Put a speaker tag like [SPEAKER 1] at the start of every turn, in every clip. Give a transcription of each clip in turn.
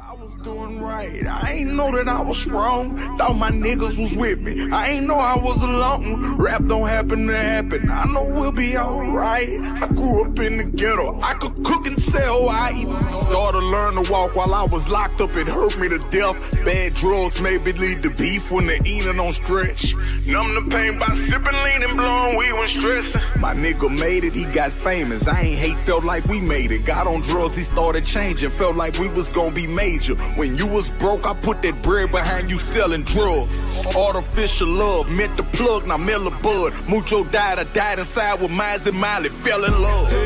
[SPEAKER 1] I was doing right. I ain't know that I was wrong. Thought my niggas was with me. I ain't know I was alone. Rap don't happen to happen. I know we'll be alright. I grew up in the ghetto. I could cook and sell. I even started to learn to walk while I was locked up. It hurt me to death. Bad drugs maybe lead to beef when the eating don't stretch. Numb the pain by sipping lean and blowing weed when stressing. My nigga made it. He got famous. I ain't hate. Felt like we made it. Got on drugs. He started changing. Felt like we was gonna be major. When you was broke, I put that bread behind you selling drugs. Artificial love meant to plug, now Miller Bud. Mucho died, I died inside with Miles and Miley, fell in love.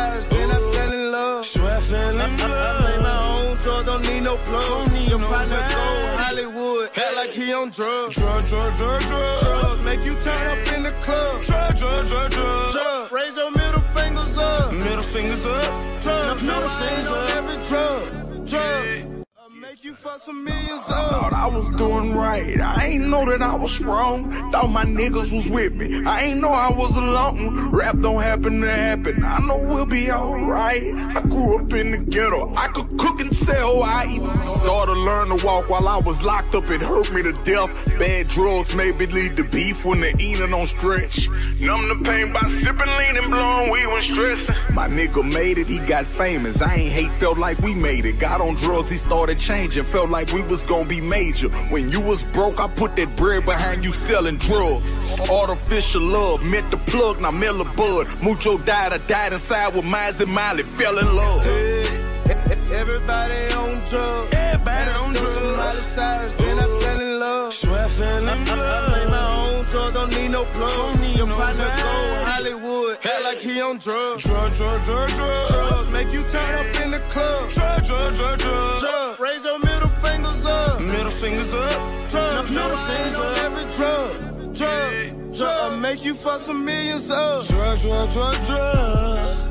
[SPEAKER 2] Miley then I fell in love.
[SPEAKER 3] Swear I fell in
[SPEAKER 2] I, I made
[SPEAKER 3] love.
[SPEAKER 2] my own drugs, don't need no plug.
[SPEAKER 3] Don't need
[SPEAKER 2] Your
[SPEAKER 3] no
[SPEAKER 2] partner go Hollywood, act like he on drugs.
[SPEAKER 3] Drug, drug, drug, drug.
[SPEAKER 2] Drugs make you turn up in the club.
[SPEAKER 3] Drug, drug, drug, drug.
[SPEAKER 2] Drug, raise your middle fingers up.
[SPEAKER 3] Middle fingers up.
[SPEAKER 2] Drug,
[SPEAKER 3] Middle
[SPEAKER 2] no, I
[SPEAKER 3] fingers up.
[SPEAKER 2] every. Drug, I
[SPEAKER 1] Thought. I was doing right. I ain't know that I was wrong. Thought my niggas was with me. I ain't know I was alone. Rap don't happen to happen. I know we'll be alright. I grew up in the ghetto. I could cook and sell. I even started to learn to walk while I was locked up. It hurt me to death. Bad drugs maybe lead to beef when the eating don't stretch. Numb the pain by sipping lean and blowing weed when stressing. My nigga made it. He got famous. I ain't hate. Felt like we made it. Got on drugs. He started changing. Felt like we was gonna be major. When you was broke, I put that bread behind you selling drugs. Artificial love meant to plug, now Miller Bud. Mucho died, I died inside with Miles and Miley, fell in love.
[SPEAKER 2] Everybody on drugs.
[SPEAKER 3] Everybody on
[SPEAKER 2] some Miley
[SPEAKER 3] drugs.
[SPEAKER 2] Cyrus, then I fell in love.
[SPEAKER 3] Swear I fell
[SPEAKER 2] I,
[SPEAKER 3] in
[SPEAKER 2] I, I
[SPEAKER 3] love.
[SPEAKER 2] made my own drugs, don't need no plug.
[SPEAKER 3] Don't need
[SPEAKER 2] Your
[SPEAKER 3] no
[SPEAKER 2] partner go Hollywood, act like he on drugs.
[SPEAKER 3] Drug, drug, drug, drug.
[SPEAKER 2] Drugs make you turn up fingers up. Drug,
[SPEAKER 3] Middle fingers up.
[SPEAKER 2] every drug. Drug, drug, make you fuck some millions up.
[SPEAKER 3] Drug, drug, drug, drug.